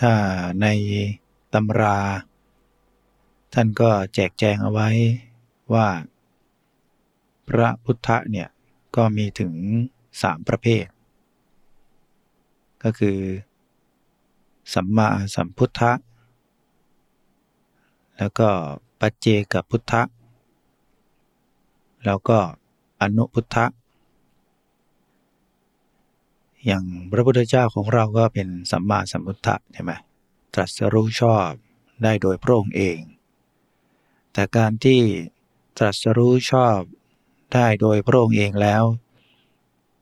ถ้าในตำรา ท่านก็แจกแจงเอาไว้ว่า พระพุทธเนี่ย ก็มีถึงสามประเภท ก็คือ สัมมาสัมพุทธะแล้วก็ปัจเจกพุทธะแล้วก็อนุพุทธะ อย่างพระพุทธเจ้าของเราก็เป็นสัมมาสัมพุทธะใช่ไหมตรัสรู้ชอบได้โดยพระองค์เอง แต่การที่ตรัสรู้ชอบได้โดยพระองค์เองแล้ว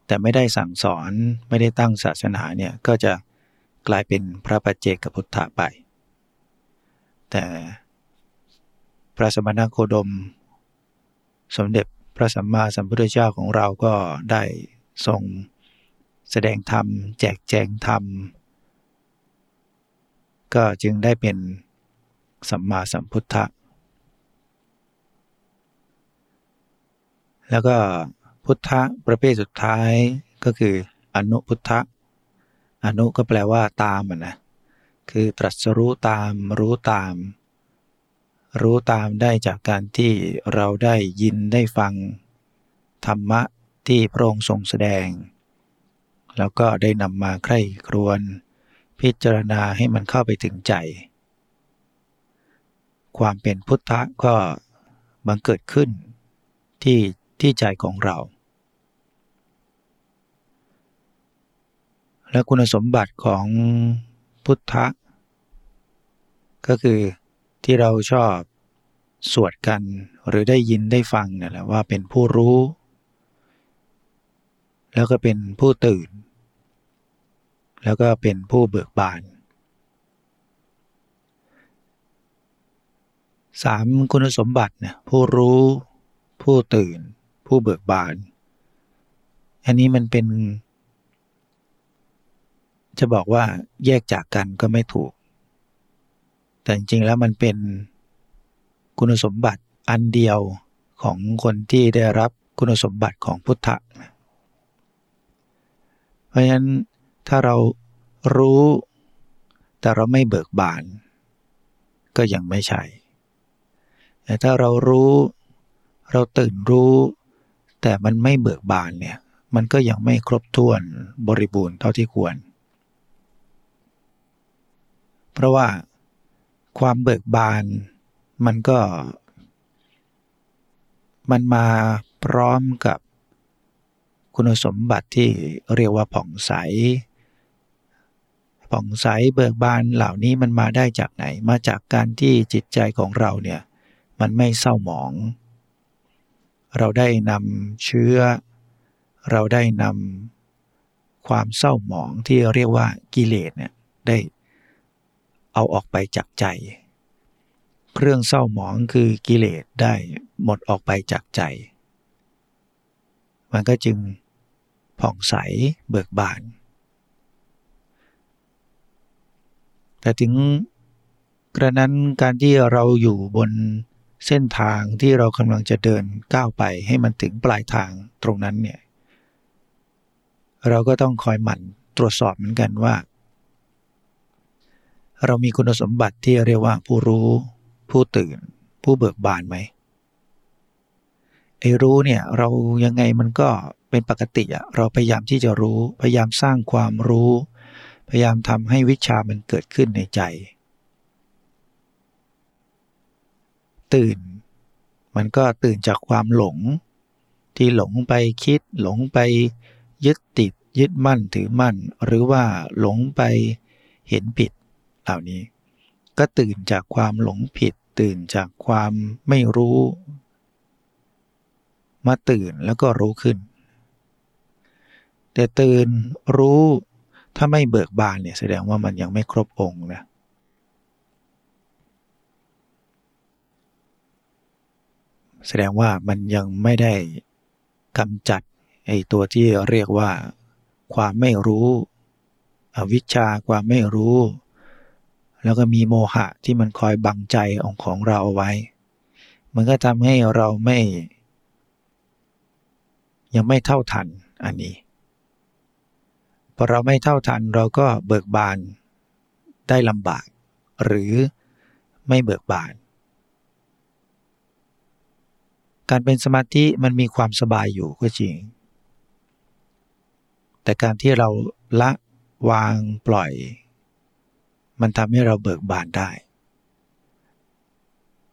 แต่ไม่ได้สั่งสอนไม่ได้ตั้งศาสนาเนี่ยก็จะกลายเป็นพระปัจเจกพุทธะไป แต่พระสมณโคดม สมเด็จพระสัมมาสัมพุทธเจ้าของเราก็ได้ทรง แสดงธรรม แจกแจงธรรม ก็จึงได้เป็นสัมมาสัมพุทธะ แล้วก็พุทธะประเภทสุดท้ายก็คืออนุพุทธะ อนุก็แปลว่าตามนะคือตรัสรู้ตามรู้ตาม รู้ตามได้จากการที่เราได้ยินได้ฟัง ธรรมะที่พระองค์ทรงแสดง แล้วก็ได้นำมาใคร่ครวญพิจารณาให้มันเข้าไปถึงใจ ความเป็นพุทธะก็บังเกิดขึ้นที่ที่ใจของเรา และคุณสมบัติของพุทธะ ก็คือที่เราชอบสวดกันหรือได้ยินได้ฟังนี่แหละว่าเป็นผู้รู้ แล้วก็เป็นผู้ตื่น แล้วก็เป็นผู้เบิกบานสามคุณสมบัติเนี่ยผู้รู้ ผู้ตื่น ผู้เบิกบาน อันนี้มันเป็น จะบอกว่าแยกจากกันก็ไม่ถูก แต่จริงๆแล้วมันเป็นคุณสมบัติอันเดียวของคนที่ได้รับคุณสมบัติของพุทธะ เพราะฉะนั้นถ้าเรารู้แต่เราไม่เบิกบาน ก็ยังไม่ใช่ แต่ถ้าเรารู้ เราตื่นรู้ แต่มันไม่เบิกบานเนี่ย มันก็ยังไม่ครบถ้วนบริบูรณ์เท่าที่ควร เพราะว่าความเบิกบานมันก็ มันมาพร้อมกับ คุณสมบัติที่เรียกว่าผ่องใส ผ่องใสเบิกบานเหล่านี้มันมาได้จากไหน มาจากการที่จิตใจของเราเนี่ยมันไม่เศร้าหมอง เราได้นำเชื้อ เราได้นำความเศร้าหมองที่เรียกว่ากิเลสเนี่ยได้เอาออกไปจากใจ เครื่องเศร้าหมองคือกิเลสได้หมดออกไปจากใจ มันก็จึงผ่องใสเบิกบาน แต่ถึงกระนั้นการที่เราอยู่บนเส้นทางที่เรากำลังจะเดินก้าวไปให้มันถึงปลายทางตรงนั้นเนี่ย เราก็ต้องคอยหมั่นตรวจสอบเหมือนกันว่า เรามีคุณสมบัติที่เรียกว่าผู้รู้ ผู้ตื่น ผู้เบิกบานไหม ไอ้รู้เนี่ยเรายังไงมันก็เป็นปกติอะเราพยายามที่จะรู้ พยายามสร้างความรู้ พยายามทำให้วิชามันเกิดขึ้นในใจ ตื่น มันก็ตื่นจากความหลง ที่หลงไปคิด หลงไปยึดติด ยึดมั่นถือมั่น หรือว่าหลงไปเห็นผิดเหล่านี้ ก็ตื่นจากความหลงผิด ตื่นจากความไม่รู้ มาตื่นแล้วก็รู้ขึ้น แต่ตื่นรู้ถ้าไม่เบิกบานเนี่ยแสดงว่ามันยังไม่ครบองค์นะแสดงว่ามันยังไม่ได้กำจัดไอ้ตัวที่เรียกว่า ความไม่รู้ อวิชชาความไม่รู้ แล้วก็มีโมหะที่มันคอยบังใจของของเราเอาไว้ มันก็ทำให้เราไม่ ยังไม่เท่าทันอันนี้พอเราไม่เท่าทันเราก็เบิกบานได้ลำบาก หรือไม่เบิกบาน การเป็นสมาธิมันมีความสบายอยู่ก็จริง แต่การที่เราละวางปล่อย มันทำให้เราเบิกบานได้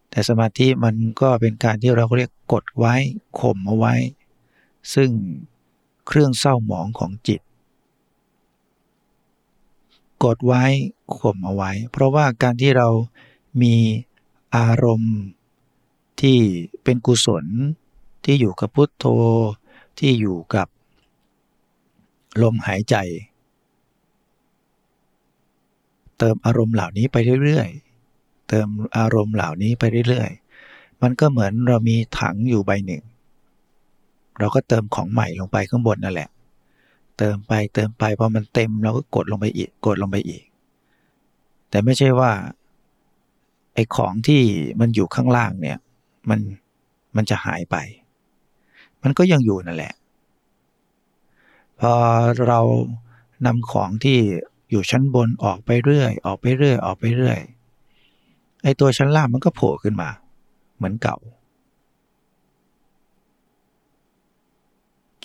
แต่สมาธิมันก็เป็นการที่เราเรียกกดไว้ข่มเอาไว้ ซึ่งเครื่องเศร้าหมองของจิต กดไว้ข่มเอาไว้ เพราะว่าการที่เรามีอารมณ์ที่เป็นกุศลที่อยู่กับพุทโธที่อยู่กับลมหายใจ เติมอารมณ์เหล่านี้ไปเรื่อยๆ เติมอารมณ์เหล่านี้ไปเรื่อยๆ มันก็เหมือนเรามีถังอยู่ใบหนึ่ง เราก็เติมของใหม่ลงไปข้างบนนั่นแหละ เติมไปเติมไปพอมันเต็มเราก็กดลงไปอีกกดลงไปอีก แต่ไม่ใช่ว่าไอ้ของที่มันอยู่ข้างล่างเนี่ยมันมันจะหายไป มันก็ยังอยู่นั่นแหละ พอเรานำของที่อยู่ชั้นบนออกไปเรื่อย ออกไปเรื่อย ออกไปเรื่อยไอ้ตัวชั้นล่างมันก็โผล่ขึ้นมา เหมือนเก่า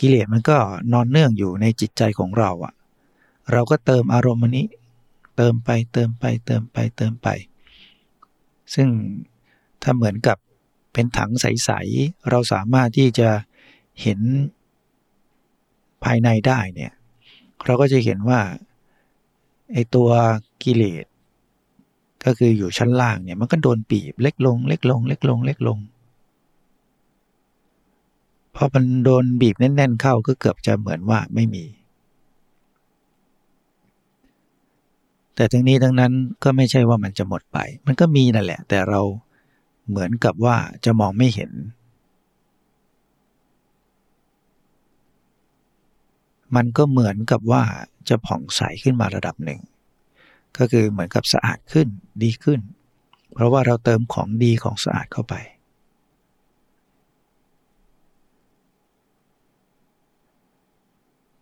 กิเลสมันก็นอนเนื่องอยู่ในจิตใจของเราอะเราก็เติมอารมณ์มันนี้ เติมไปเติมไปเติมไปเติมไป ซึ่งถ้าเหมือนกับเป็นถังใส ๆ เราสามารถที่จะเห็นภายในได้เนี่ย เราก็จะเห็นว่าไอตัวกิเลสก็คืออยู่ชั้นล่างเนี่ยมันก็โดนปีบเล็กลง เล็กลง เล็กลง เล็กลง พอมันโดนบีบแน่น ๆ เข้าก็เกือบจะเหมือนว่าไม่มี แต่ทั้งนี้ทั้งนั้นก็ไม่ใช่ว่ามันจะหมดไป มันก็มีนั่นแหละ แต่เราเหมือนกับว่าจะมองไม่เห็น มันก็เหมือนกับว่าจะผ่องใสขึ้นมาระดับหนึ่ง ก็คือเหมือนกับสะอาดขึ้นดีขึ้น เพราะว่าเราเติมของดีของสะอาดเข้าไป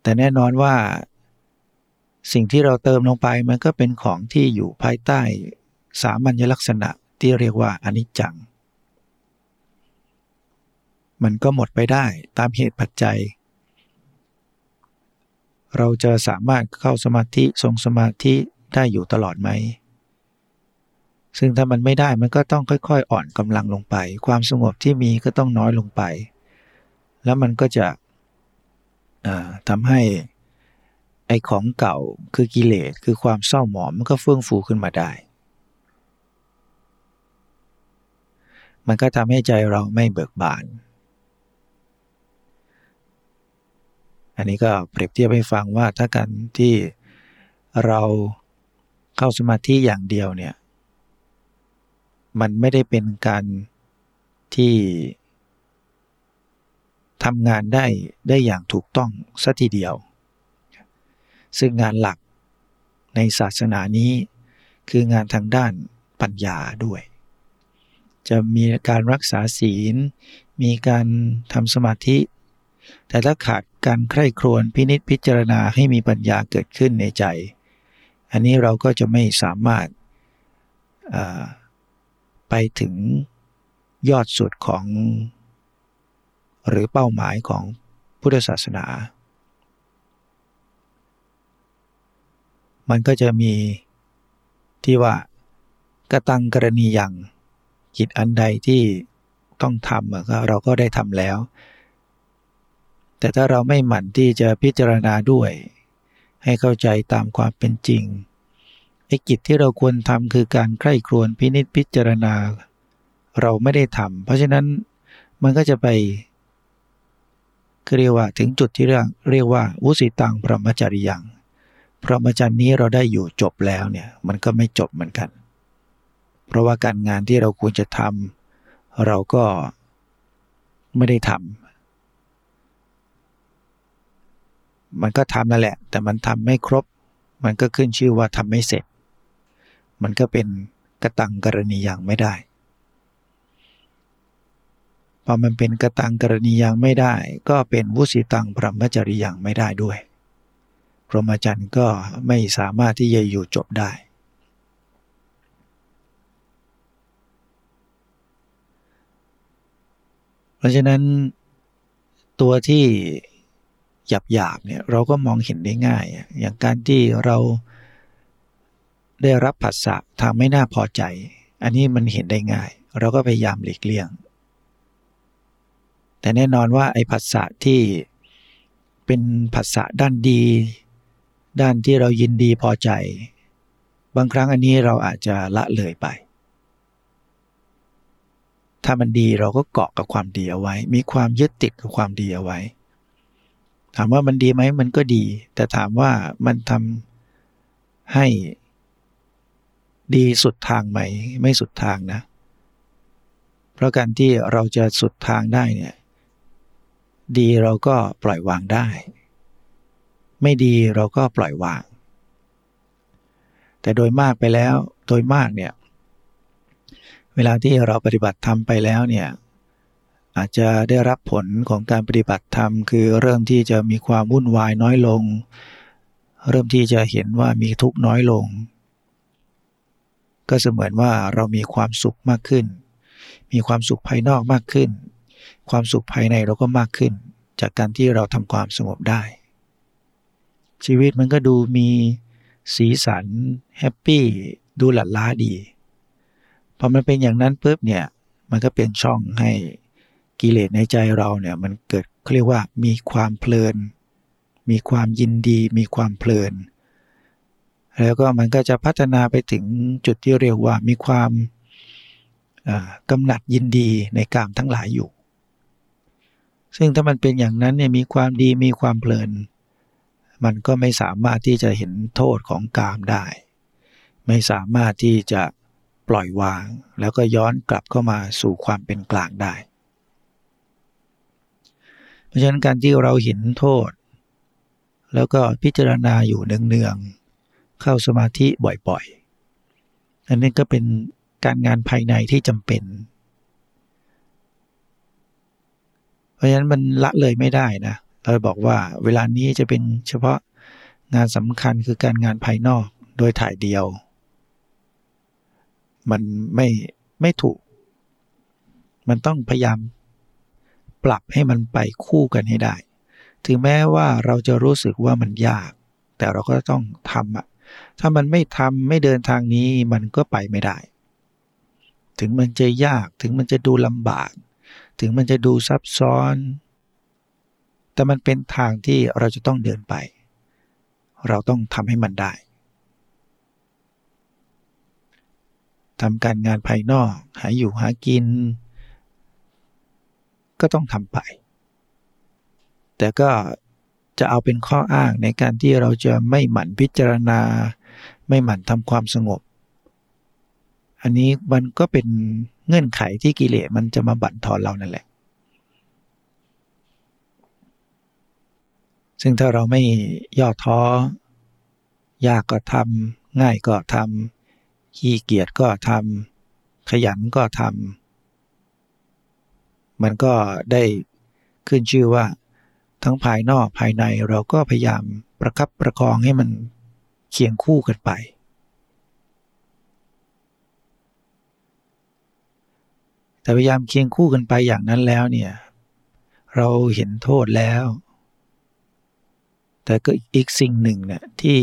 แต่แน่นอนว่า สิ่งที่เราเติมลงไปมันก็เป็นของที่อยู่ภายใต้สามัญลักษณะที่เรียกว่าอนิจจัง มันก็หมดไปได้ตามเหตุปัจจัย เราจะสามารถเข้าสมาธิทรงสมาธิได้อยู่ตลอดไหม ซึ่งถ้ามันไม่ได้มันก็ต้องค่อยๆ อ่อนกำลังลงไป ความสงบที่มีก็ต้องน้อยลงไป แล้วมันก็จะ ทำให้ไอ้ของเก่าคือกิเลสคือความเศร้าหมองมันก็เฟื่องฟูขึ้นมาได้ มันก็ทำให้ใจเราไม่เบิกบาน อันนี้ก็เปรียบเทียบให้ฟังว่าถ้าการที่เราเข้าสมาธิอย่างเดียวเนี่ย มันไม่ได้เป็นการที่ ทำงานได้ได้อย่างถูกต้องสัทีเดียว ซึ่งงานหลักในศาสนานี้คืองานทางด้านปัญญาด้วย จะมีการรักษาศีล มีการทำสมาธิ แต่ถ้าขาดการใคร่ครวญพินิษพิจารณาให้มีปัญญาเกิดขึ้นในใจ อันนี้เราก็จะไม่สามารถไปถึงยอดสุดของ หรือเป้าหมายของพุทธศาสนา มันก็จะมีที่ว่ากระตังกรณีอย่างกิจอันใดที่ต้องทำเราก็ได้ทำแล้ว แต่ถ้าเราไม่หมั่นที่จะพิจารณาด้วย ให้เข้าใจตามความเป็นจริงไอ้กิจที่เราควรทำคือการใคร่ครวญพินิจพิจารณา เราไม่ได้ทำเพราะฉะนั้นมันก็จะไป เรียกว่าถึงจุดที่เรียกเรียกว่าวุสิตังพรหมจริยังพรหมจรรย์นี้เราได้อยู่จบแล้วเนี่ยมันก็ไม่จบเหมือนกัน เพราะว่าการงานที่เราควรจะทำเราก็ไม่ได้ทำมันก็ทำนั่นแหละ แต่มันทำไม่ครบ มันก็ขึ้นชื่อว่าทำไม่เสร็จ มันก็เป็นกระตังกรณีอย่างไม่ได้ พอมันเป็นกระตังกรณียังไม่ได้ ก็เป็นวุสิตังพรหมจริยังไม่ได้ด้วย พรหมจรรย์ก็ไม่สามารถที่จะอยู่จบได้ เพราะฉะนั้นตัวที่หยาบหยาบเนี่ยเราก็มองเห็นได้ง่าย อย่างการที่เราได้รับผัสสะทางไม่น่าพอใจ อันนี้มันเห็นได้ง่าย เราก็พยายามหลีกเลี่ยง แต่แน่นอนว่าไอ้ผัสสะที่เป็นผัสสะด้านดี ด้านที่เรายินดีพอใจ บางครั้งอันนี้เราอาจจะละเลยไป ถ้ามันดีเราก็เกาะกับความดีเอาไว้ มีความยึดติดกับความดีเอาไว้ ถามว่ามันดีไหมมันก็ดี แต่ถามว่ามันทำให้ดีสุดทางไหม ไม่สุดทางนะ เพราะการที่เราจะสุดทางได้เนี่ย ดีเราก็ปล่อยวางได้ ไม่ดีเราก็ปล่อยวาง แต่โดยมากไปแล้วโดยมากเนี่ยเวลาที่เราปฏิบัติธรรมไปแล้วเนี่ยอาจจะได้รับผลของการปฏิบัติธรรม คือเริ่มที่จะมีความวุ่นวายน้อยลง เริ่มที่จะเห็นว่ามีทุกข์น้อยลง ก็เสมือนว่าเรามีความสุขมากขึ้น มีความสุขภายนอกมากขึ้น ความสุขภายในเราก็มากขึ้น จากการที่เราทำความสงบได้ ชีวิตมันก็ดูมีสีสัน happy ดูลัลล้าดีพอมันเป็นอย่างนั้นปุ๊บเนี่ยมันก็เป็นช่องให้กิเลสในใจเราเนี่ยมันเกิดเขาเรียกว่ามีความเพลิน มีความยินดี มีความเพลิน แล้วก็มันก็จะพัฒนาไปถึงจุดที่เรียกว่ามีความกำหนัดยินดีในกามทั้งหลายอยู่ ซึ่งถ้ามันเป็นอย่างนั้นเนี่ยมีความดีมีความเพลิน มันก็ไม่สามารถที่จะเห็นโทษของกามได้ ไม่สามารถที่จะปล่อยวาง แล้วก็ย้อนกลับเข้ามาสู่ความเป็นกลางได้ เพราะฉะนั้นการที่เราเห็นโทษ แล้วก็พิจารณาอยู่เนืองๆเข้าสมาธิบ่อยๆ อันนี้ก็เป็นการงานภายในที่จำเป็น เพราะฉะนั้นมันละเลยไม่ได้นะเราบอกว่าเวลานี้จะเป็นเฉพาะงานสำคัญคือการงานภายนอกโดยถ่ายเดียว มันไม่ไม่ถูก มันต้องพยายามปรับให้มันไปคู่กันให้ได้ ถึงแม้ว่าเราจะรู้สึกว่ามันยาก แต่เราก็ต้องทำอะถ้ามันไม่ทำไม่เดินทางนี้มันก็ไปไม่ได้ ถึงมันจะยากถึงมันจะดูลำบาก ถึงมันจะดูซับซ้อน แต่มันเป็นทางที่เราจะต้องเดินไป เราต้องทำให้มันได้ทำการงานภายนอกหาอยู่หากิน ก็ต้องทำไป แต่ก็จะเอาเป็นข้ออ้างในการที่เราจะไม่หมั่นพิจารณา ไม่หมั่นทำความสงบ อันนี้มันก็เป็น เงื่อนไขที่กิเลสมันจะมาบั่นทอนเรานั่นแหละ ซึ่งถ้าเราไม่ย่อท้อยากก็ทำง่ายก็ทำขี้เกียจก็ทำขยันก็ทำมันก็ได้ขึ้นชื่อว่า ทั้งภายนอกภายในเราก็พยายามประคับประคองให้มันเคียงคู่กันไป แต่พยายามเคียงคู่กันไปอย่างนั้นแล้วเนี่ย เราเห็นโทษแล้ว แต่ก็อีกสิ่งหนึ่งเนี่ยที่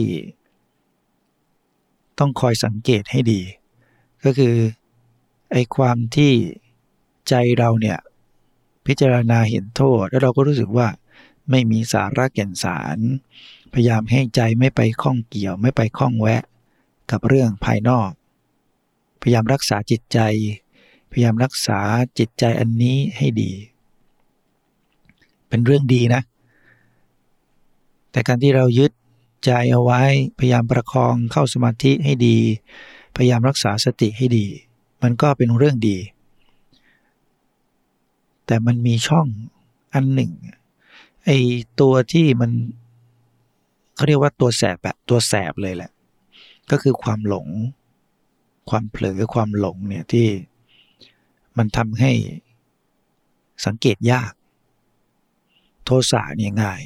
ต้องคอยสังเกตให้ดี ก็คือไอ้ความที่ใจเราเนี่ยพิจารณาเห็นโทษ แล้วเราก็รู้สึกว่าไม่มีสาระแก่นสาร พยายามให้ใจไม่ไปข้องเกี่ยวไม่ไปข้องแวะกับเรื่องภายนอก พยายามรักษาจิตใจ พยายามรักษาจิตใจอันนี้ให้ดี เป็นเรื่องดีนะ แต่การที่เรายึดใจเอาไว้ พยายามประคองเข้าสมาธิให้ดี พยายามรักษาสติให้ดี มันก็เป็นเรื่องดี แต่มันมีช่องอันหนึ่งไอตัวที่มันเขาเรียกว่าตัวแสบแบบตัวแสบเลยแหละ ก็คือความหลง ความเผลอความหลงเนี่ยที่ มันทำให้สังเกตยาก โทสะเนี่ยง่าย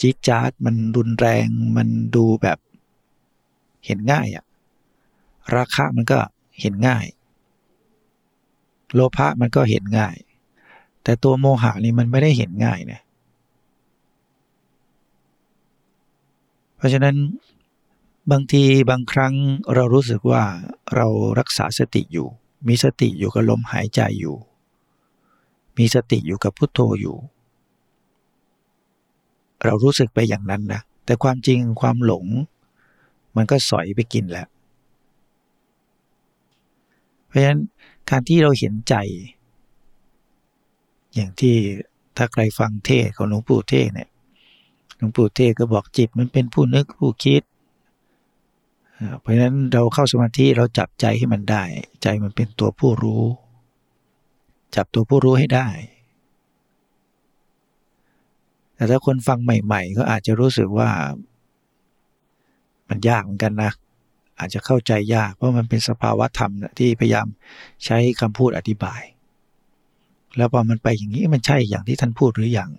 จิ๊ดจ๊าดมันรุนแรงมันดูแบบเห็นง่ายอะราคามันก็เห็นง่าย โลภะมันก็เห็นง่าย แต่ตัวโมหะนี่มันไม่ได้เห็นง่ายนะเพราะฉะนั้นบางทีบางครั้งเรารู้สึกว่าเรารักษาสติอยู่ มีสติอยู่กับลมหายใจอยู่ มีสติอยู่กับพุทโธอยู่ เรารู้สึกไปอย่างนั้นนะ แต่ความจริงความหลง มันก็สอยไปกินแล้ว เพราะฉะนั้นการที่เราเห็นใจ อย่างที่ถ้าใครฟังเทศของหลวงปู่เทศเนี่ยหลวงปู่เทศก็บอกจิตมันเป็นผู้นึกผู้คิด เพราะฉะนั้นเราเข้าสมาธิเราจับใจให้มันได้ ใจมันเป็นตัวผู้รู้ จับตัวผู้รู้ให้ได้ แต่ถ้าคนฟังใหม่ ๆ ก็อาจจะรู้สึกว่า มันยากเหมือนกันนะ อาจจะเข้าใจยาก เพราะมันเป็นสภาวะธรรมที่พยายามใช้คำพูดอธิบาย แล้วพอมันไปอย่างนี้มันใช่อย่างที่ท่านพูดหรืออยัง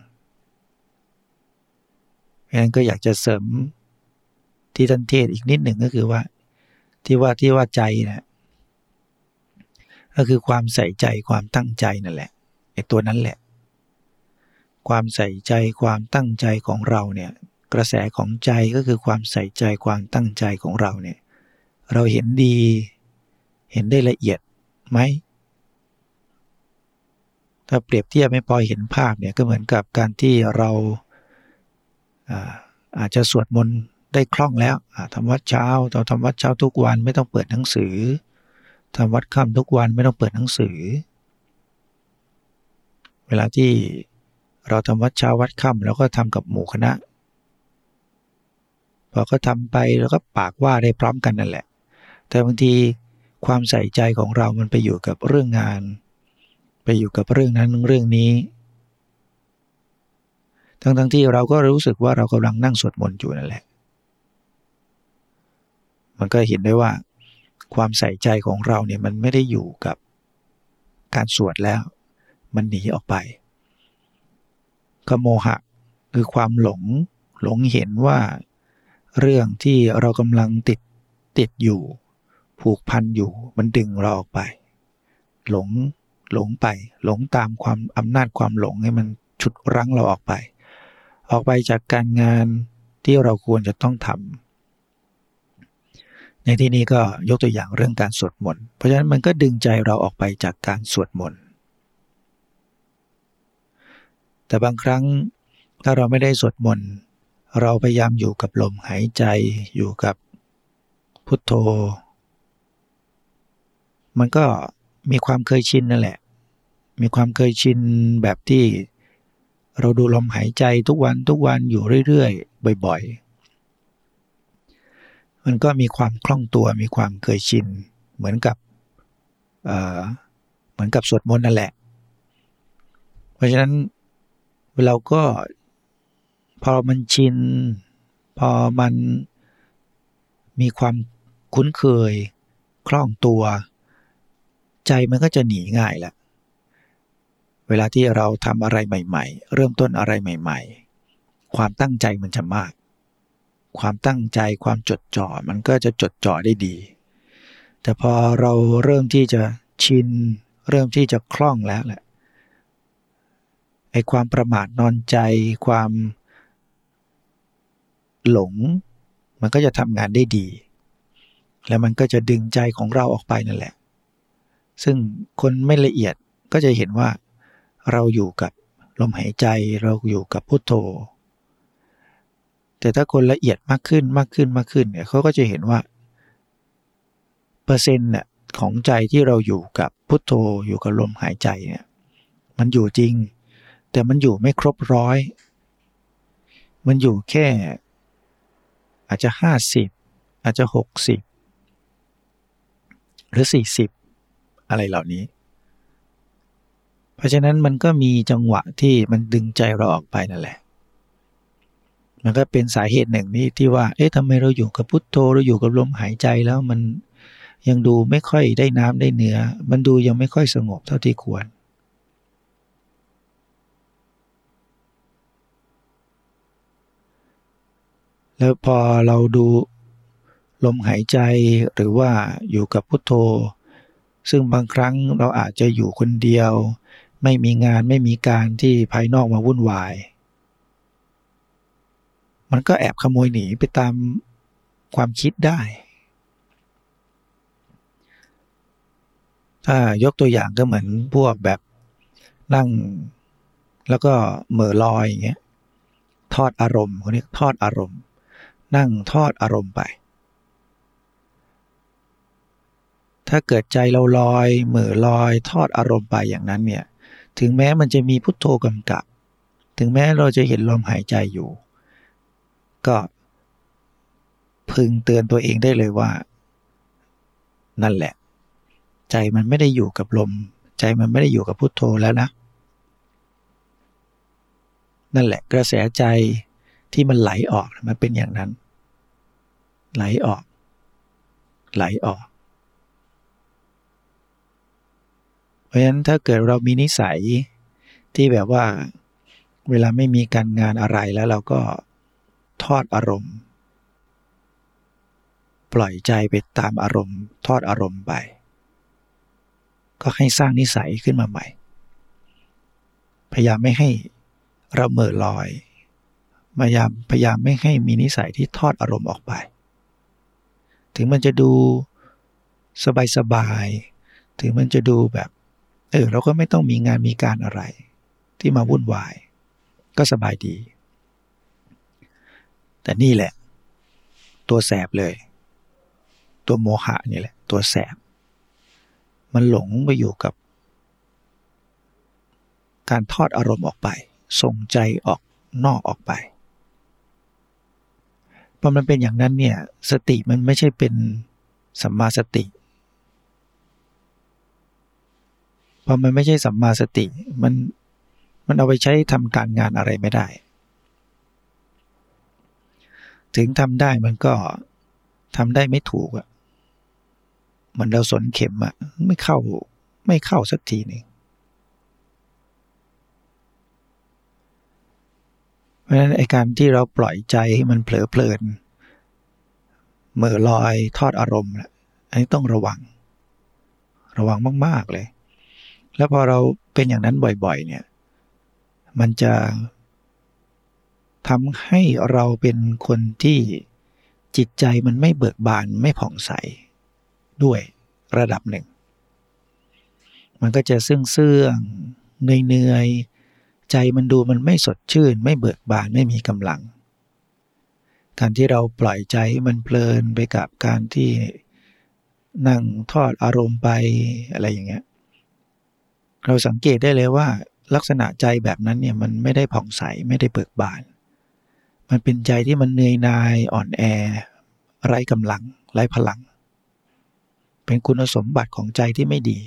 เพราะฉะนั้นก็อยากจะเสริม ที่ท่านเทศอีกนิดหนึ่งก็คือว่า ที่ว่าที่ว่าใจนะก็คือความใส่ใจความตั้งใจนั่นแหละไอ้ตัวนั้นแหละ ความใส่ใจความตั้งใจของเราเนี่ย กระแสของใจก็คือความใส่ใจความตั้งใจของเราเนี่ย เราเห็นดี เห็นได้ละเอียดไหมถ้าเปรียบเทียบไม่พอเห็นภาพเนี่ยก็เหมือนกับการที่เราอาจจะสวดมนต์ ได้คล่องแล้วทำวัดเช้าเราทำวัดเช้าทุกวันไม่ต้องเปิดหนังสือทำวัดค่ำทุกวันไม่ต้องเปิดหนังสือ เวลาที่เราทำวัดเช้าวัดค่ำแล้วก็ทำกับหมู่คณะพอก็ทำไปแล้วก็ปากว่าได้พร้อมกันนั่นแหละ แต่บางทีความใส่ใจของเรามันไปอยู่กับเรื่องงาน ไปอยู่กับเรื่องนั้นเรื่องนี้ ทั้งทั้งที่เราก็รู้สึกว่าเรากำลังนั่งสวดมนต์อยู่นั่นแหละ มันก็เห็นได้ว่าความใส่ใจของเราเนี่ยมันไม่ได้อยู่กับการสวดแล้ว มันหนีออกไปขโมหะคือความหลงหลงเห็นว่าเรื่องที่เรากำลังติดติดอยู่ ผูกพันอยู่มันดึงเราออกไป หลงหลงไป หลงตามความอำนาจความหลงให้มันฉุดรั้งเราออกไป ออกไปจากการงานที่เราควรจะต้องทำ ในที่นี้ก็ยกตัวอย่างเรื่องการสวดมนต์ เพราะฉะนั้นมันก็ดึงใจเราออกไปจากการสวดมนต์ แต่บางครั้งถ้าเราไม่ได้สวดมนต์เราพยายามอยู่กับลมหายใจอยู่กับพุทโธ มันก็มีความเคยชินนั่นแหละ มีความเคยชินแบบที่เราดูลมหายใจทุกวันทุกวันอยู่เรื่อยๆ บ่อยๆ มันก็มีความคล่องตัวมีความเคยชิน เหมือนกับเเหมือนกับสวดมนต์นั่นแหละ เพราะฉะนั้นเราก็พอมันชิน พอมันมีความคุ้นเคย คล่องตัว ใจมันก็จะหนีง่ายแหละเวลาที่เราทำอะไรใหม่ ๆ เริ่มต้นอะไรใหม่ ๆ ความตั้งใจมันจะมาก ความตั้งใจความจดจ่อมันก็จะจดจ่อได้ดี แต่พอเราเริ่มที่จะชิน เริ่มที่จะคล่องแล้วแหละไอ้ความประมาทนอนใจ ความหลง มันก็จะทำงานได้ดี แล้วมันก็จะดึงใจของเราออกไปนั่นแหละ ซึ่งคนไม่ละเอียดก็จะเห็นว่าเราอยู่กับลมหายใจเราอยู่กับพุทโธ แต่ถ้าคนละเอียดมากขึ้นมากขึ้นมากขึ้นเนี่ยเขาก็จะเห็นว่า เปอร์เซ็นต์เนี่ยของใจที่เราอยู่กับพุทโธอยู่กับลมหายใจเนี่ยมันอยู่จริง แต่มันอยู่ไม่ครบร้อย มันอยู่แค่ อาจจะห้าสิบอาจจะหกสิบหรือสี่สิบอะไรเหล่านี้ เพราะฉะนั้นมันก็มีจังหวะที่มันดึงใจเราออกไปนั่นแหละ มันก็เป็นสาเหตุหนึ่งนี่ที่ว่า เอ๊ะทำไมเราอยู่กับพุทโธเราอยู่กับลมหายใจแล้วมันยังดูไม่ค่อยได้น้ำได้เนื้อ มันดูยังไม่ค่อยสงบเท่าที่ควร แล้วพอเราดูลมหายใจหรือว่าอยู่กับพุทโธ ซึ่งบางครั้งเราอาจจะอยู่คนเดียว ไม่มีงานไม่มีการที่ภายนอกมาวุ่นวาย มันก็แอบขโมยหนีไปตามความคิดได้ ถ้ายกตัวอย่างก็เหมือนพวกแบบนั่งแล้วก็เหม่อลอยอย่างเงี้ยทอดอารมณ์คนนี้ทอดอารมณ์ นั่งทอดอารมณ์ไป ถ้าเกิดใจเราลอยเหม่อลอยทอดอารมณ์ไปอย่างนั้นเนี่ย ถึงแม้มันจะมีพุทโธกำกับ ถึงแม้เราจะเห็นลมหายใจอยู่ ก็พึงเตือนตัวเองได้เลยว่า นั่นแหละ ใจมันไม่ได้อยู่กับลม ใจมันไม่ได้อยู่กับพุทโธแล้วนะ นั่นแหละ กระแสใจที่มันไหลออกมันเป็นอย่างนั้น ไหลออก ไหลออก เพราะฉะนั้นถ้าเกิดเรามีนิสัยที่แบบว่า เวลาไม่มีการงานอะไรแล้วเราก็ ทอดอารมณ์ ปล่อยใจไปตามอารมณ์ ทอดอารมณ์ไป ก็ให้สร้างนิสัยขึ้นมาใหม่ พยายามไม่ให้เราเมื่อลอยพยายามพยายามไม่ให้มีนิสัยที่ทอดอารมณ์ออกไป ถึงมันจะดูสบายสบายถึงมันจะดูแบบ เออเราก็ไม่ต้องมีงานมีการอะไร ที่มาวุ่นวาย ก็สบายดี แต่นี่แหละ ตัวแสบเลย ตัวโมหะนี่แหละ ตัวแสบ มันหลงไปอยู่กับ การทอดอารมณ์ออกไป ส่งใจออกนอกออกไปพอมันเป็นอย่างนั้นเนี่ย สติมันไม่ใช่เป็นสัมมาสติพอมันไม่ใช่สัมมาสติ มันมันเอาไปใช้ทำการงานอะไรไม่ได้ ถึงทำได้มันก็ทำได้ไม่ถูกอะมันเราสนเข็มอะไม่เข้าไม่เข้าสักทีหนึ่งเพราะฉะนั้นไอการที่เราปล่อยใจให้มันเผลอเพลินเมื่อลอยทอดอารมณ์อันนี้ต้องระวัง ระวังมาก ๆ เลย แล้วพอเราเป็นอย่างนั้นบ่อย ๆ เนี่ย มันจะ ทำให้เราเป็นคนที่จิตใจมันไม่เบิกบานไม่ผ่องใส ด้วยระดับหนึ่ง มันก็จะซึ่งเสื่องเหนื่อยใจมันดูมันไม่สดชื่น ไม่เบิกบานไม่มีกำลัง การที่เราปล่อยใจมันเพลินไปกับการที่นั่งทอดอารมณ์ไปอะไรอย่างเงี้ย เราสังเกตได้เลยว่าลักษณะใจแบบนั้นเนี่ยมันไม่ได้ผ่องใสไม่ได้เบิกบาน มันเป็นใจที่มันเหนื่อยนายอ่อนแอ ไร้กำลัง ไร้พลัง เป็นคุณสมบัติของใจที่ไม่ดี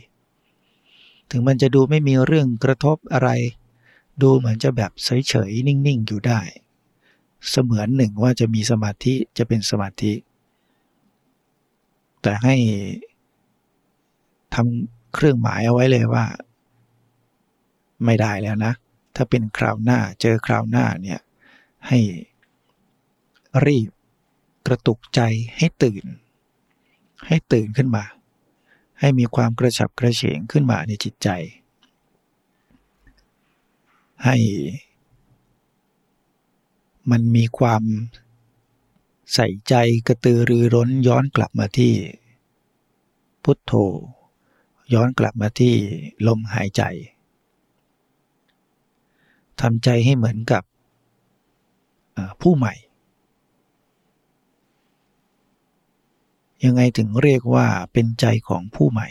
ถึงมันจะดูไม่มีเรื่องกระทบอะไร ดูเหมือนจะแบบเฉยๆนิ่งๆอยู่ได้ เสมือนหนึ่งว่าจะมีสมาธิจะเป็นสมาธิ แต่ให้ทำเครื่องหมายเอาไว้เลยว่า ไม่ได้แล้วนะ ถ้าเป็นคราวหน้าเจอคราวหน้าเนี่ย ให้รีบกระตุกใจให้ตื่น ให้ตื่นขึ้นมา ให้มีความกระฉับกระเฉงขึ้นมาในจิตใจ ให้มันมีความใส่ใจกระตือรือร้นย้อนกลับมาที่ พุทโธ ย้อนกลับมาที่ลมหายใจทำใจให้เหมือนกับ ผู้ใหม่ ยังไงถึงเรียกว่าเป็นใจของผู้ใหม่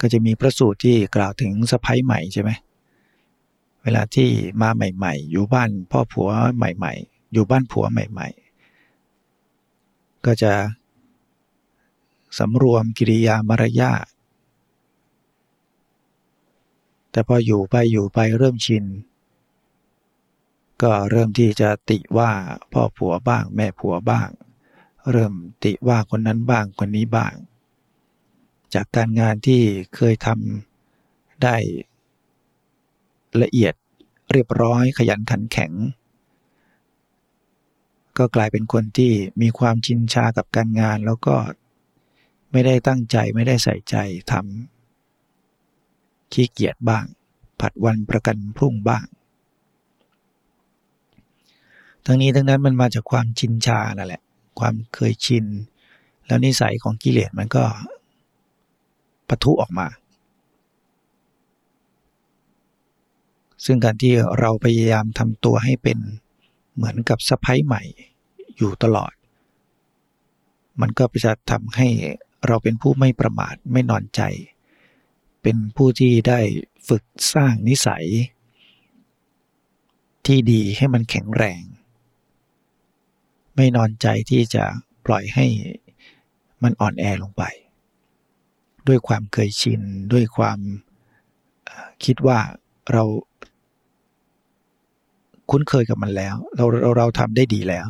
ก็จะมีพระสูตรที่กล่าวถึงสะพ้ายใหม่ใช่ไหมเวลาที่มาใหม่ ๆ อยู่บ้านพ่อผัวใหม่ ๆ อยู่บ้านผัวใหม่ ๆ ก็จะสำรวมกิริยามารยาทแต่พออยู่ไปอยู่ไปเริ่มชิน ก็เริ่มที่จะติว่าพ่อผัวบ้าง แม่ผัวบ้าง เริ่มติว่าคนนั้นบ้างคนนี้บ้าง จากการงานที่เคยทำได้ละเอียดเรียบร้อยขยันขันแข็ง ก็กลายเป็นคนที่มีความชินชากับการงานแล้วก็ไม่ได้ตั้งใจไม่ได้ใส่ใจทำขี้เกียจบ้าง ผัดวันประกันพรุ่งบ้าง ทั้งนี้ทั้งนั้นมันมาจากความชินชานั่นแหละ ความเคยชิน แล้วนิสัยของกิเลสมันก็ปะทุออกมา ซึ่งการที่เราพยายามทำตัวให้เป็นเหมือนกับสะพ้ายใหม่อยู่ตลอด มันก็จะทำให้เราเป็นผู้ไม่ประมาทไม่นอนใจ เป็นผู้ที่ได้ฝึกสร้างนิสัย ที่ดีให้มันแข็งแรง ไม่นอนใจที่จะปล่อยให้มันอ่อนแอลงไป ด้วยความเคยชิน ด้วยความคิดว่าเราคุ้นเคยกับมันแล้ว เราเราเราทำได้ดีแล้ว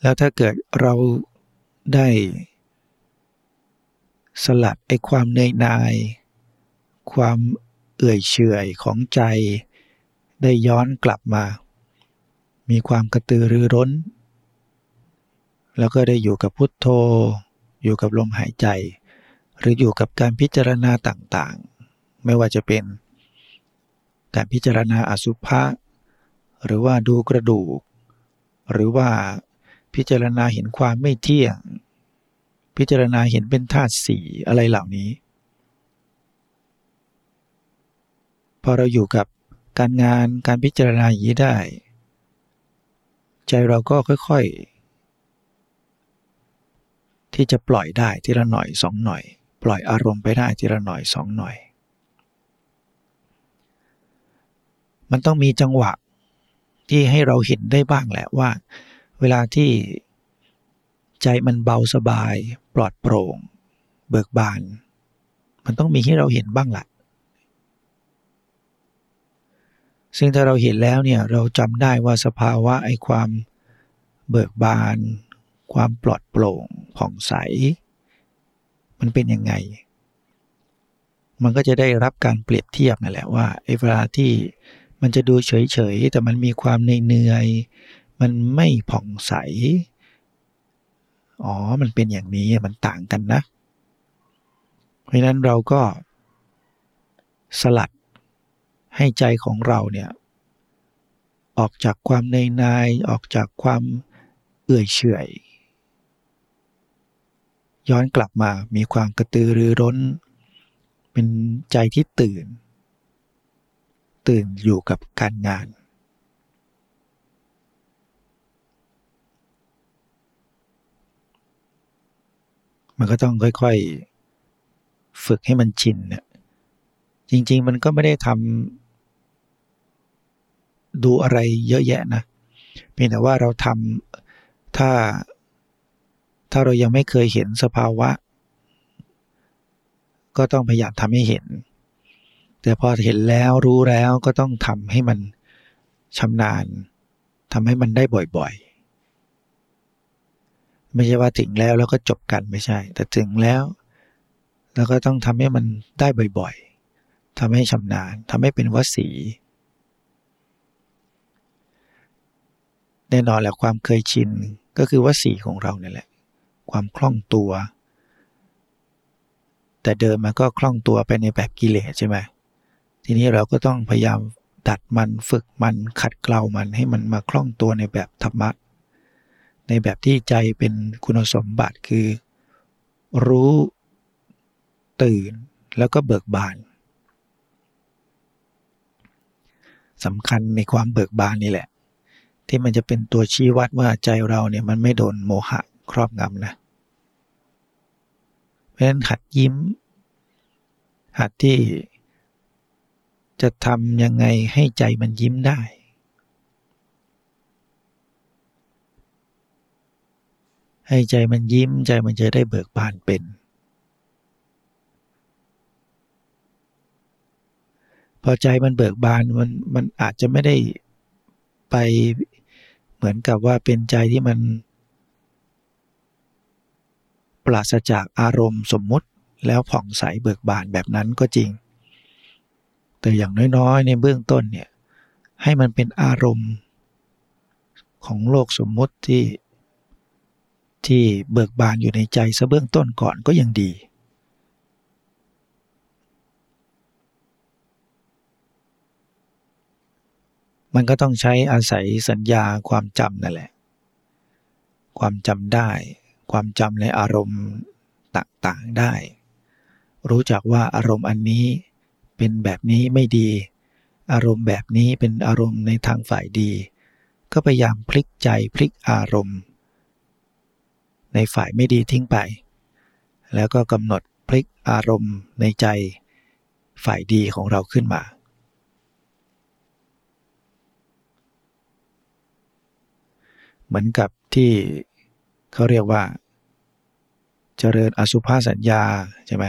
แล้วถ้าเกิดเราได้สลัดไอ้ความเนยนาย ความเอื่อยเฉยของใจ ได้ย้อนกลับมา มีความกระตือรือร้น แล้วก็ได้อยู่กับพุทโธ อยู่กับลมหายใจ หรืออยู่กับการพิจารณาต่างๆ ไม่ว่าจะเป็น การพิจารณาอสุภะหรือว่าดูกระดูก หรือว่าพิจารณาเห็นความไม่เที่ยง พิจารณาเห็นเป็นธาตุสีอะไรเหล่านี้ พอเราอยู่กับ การงานการพิจารณาอย่างนี้ได้ ใจเราก็ค่อยๆ ที่จะปล่อยได้ทีละหน่อยสองหน่อย ปล่อยอารมณ์ไปได้ทีละหน่อยสองหน่อย มันต้องมีจังหวะที่ให้เราเห็นได้บ้างแหละว่า เวลาที่ใจมันเบาสบาย ปลอดโปร่ง เบิกบาน มันต้องมีให้เราเห็นบ้างแหละ ซึ่งถ้าเราเห็นแล้วเนี่ยเราจำได้ว่าสภาวะไอ้ความเบิกบาน ความปลอดโปร่งผ่องใส มันเป็นยังไง มันก็จะได้รับการเปรียบเทียบนั่นแหละว่าไอ้เวลาที่มันจะดูเฉยๆแต่มันมีความเหนื่อยมันไม่ผ่องใส อ๋อ มันเป็นอย่างนี้มันต่างกันนะ เพราะนั้นเราก็สลัด ให้ใจของเราเนี่ยออกจากความในนายออกจากความเอื่อยเฉยย้อนกลับมามีความกระตือรือร้น เป็นใจที่ตื่น ตื่นอยู่กับการงาน มันก็ต้องค่อยๆ ฝึกให้มันชินเนี่ยจริง ๆ มันก็ไม่ได้ทำ ดูอะไรเยอะแยะนะเพียงแต่ว่าเราทำถ้าถ้าเรายังไม่เคยเห็นสภาวะ ก็ต้องพยายามทำให้เห็น แต่พอเห็นแล้วรู้แล้วก็ต้องทำให้มันชำนาญทำให้มันได้บ่อยๆ ไม่ใช่ว่าถึงแล้วแล้วก็จบกันไม่ใช่ แต่ถึงแล้ว แล้วก็ต้องทำให้มันได้บ่อยๆทำให้ชำนาญทำให้เป็นวสี แน่นอนแหละความเคยชินก็คือวสีของเราเนี่ยแหละ ความคล่องตัว แต่เดิมมันก็คล่องตัวไปในแบบกิเลสใช่ไหมทีนี้เราก็ต้องพยายามดัดมันฝึกมันขัดเกลามันให้มันมาคล่องตัวในแบบธรรมะในแบบที่ใจเป็นคุณสมบัติคือ รู้ตื่นแล้วก็เบิกบานสำคัญในความเบิกบานนี่แหละ ที่มันจะเป็นตัวชี้วัดว่าใจเราเนี่ยมันไม่โดนโมหะครอบงำนะเพราะฉะนั้นหัดยิ้ม หัดที่จะทำยังไงให้ใจมันยิ้มได้ ให้ใจมันยิ้มใจมันจะได้เบิกบานเป็น พอใจมันเบิกบานมันมันอาจจะไม่ได้ไป เหมือนกับว่าเป็นใจที่มัน ปราศจากอารมณ์สมมุติแล้วผ่องใสเบิกบานแบบนั้นก็จริง แต่อย่างน้อยๆ ในเบื้องต้นเนี่ยให้มันเป็นอารมณ์ของโลกสมมุติที่ที่เบิกบานอยู่ในใจซะเบื้องต้นก่อนก็ยังดี มันก็ต้องใช้อาศัยสัญญาความจำนั่นแหละ ความจำได้ ความจำในอารมณ์ต่างๆได้ รู้จักว่าอารมณ์อันนี้เป็นแบบนี้ไม่ดี อารมณ์แบบนี้เป็นอารมณ์ในทางฝ่ายดี ก็พยายามพลิกใจพลิกอารมณ์ ในฝ่ายไม่ดีทิ้งไป แล้วก็กำหนดพลิกอารมณ์ในใจฝ่ายดีของเราขึ้นมา เหมือนกับที่เขาเรียกว่า เจริญอสุภาสัญญาใช่ไหม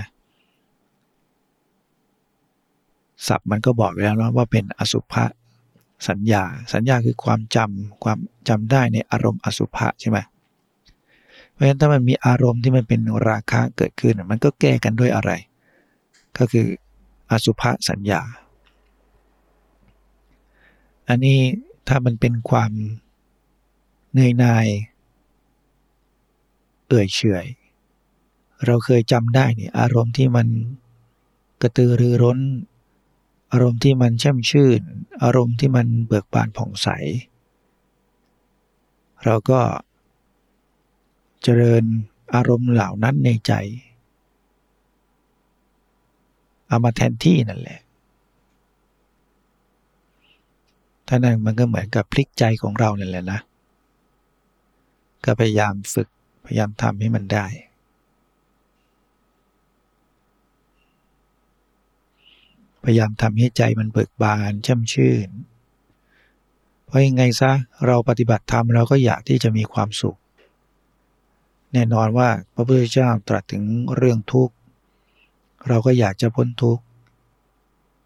ศัพท์มันก็บอกแล้วนะว่าเป็นอสุภะสัญญา สัญญาคือความจำความจำได้ในอารมณ์อสุภะใช่ไหมเพราะฉะนั้นถ้ามันมีอารมณ์ที่มันเป็นราคะเกิดขึ้น มันก็แก้กันด้วยอะไร ก็คืออสุภะสัญญา อันนี้ถ้ามันเป็นความ เหนื่อยนาย เอื่อยเฉยเราเคยจำได้นี่อารมณ์ที่มันกระตือรือร้น อารมณ์ที่มันแช่มชื่น อารมณ์ที่มันเบิกบานผ่องใส เราก็เจริญอารมณ์เหล่านั้นในใจ เอามาแทนที่นั่นแหละท่านั้นมันก็เหมือนกับพลิกใจของเราเนั่นแหละนะ ก็พยายามฝึกพยายามทำให้มันได้ พยายามทำให้ใจมันเบิกบานช่ำชื่น เพราะยังไงซะเราปฏิบัติธรรมเราก็อยากที่จะมีความสุข แน่นอนว่าพระพุทธเจ้าตรัสถึงเรื่องทุกข์ เราก็อยากจะพ้นทุกข์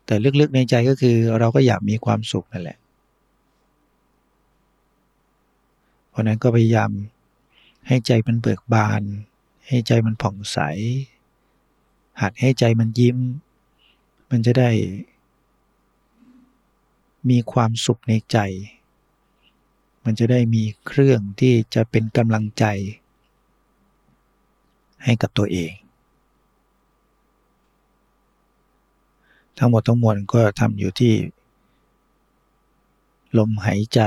แต่ลึกๆในใจก็คือเราก็อยากมีความสุขนั่นแหละ เพราะนั้นก็พยายามให้ใจมันเบิกบาน ให้ใจมันผ่องใส หัดให้ใจมันยิ้ม มันจะได้ มีความสุขในใจ มันจะได้มีเครื่องที่จะเป็นกำลังใจ ให้กับตัวเอง ทั้งหมดทั้งมวลก็ทำอยู่ที่ ลมหายใจ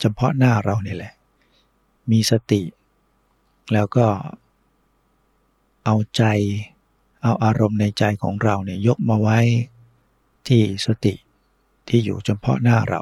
เฉพาะหน้าเราเนี่ยแหละ มีสติ แล้วก็เอาใจ เอาอารมณ์ในใจของเราเนี่ยยกมาไว้ที่สติที่อยู่เฉพาะหน้าเรา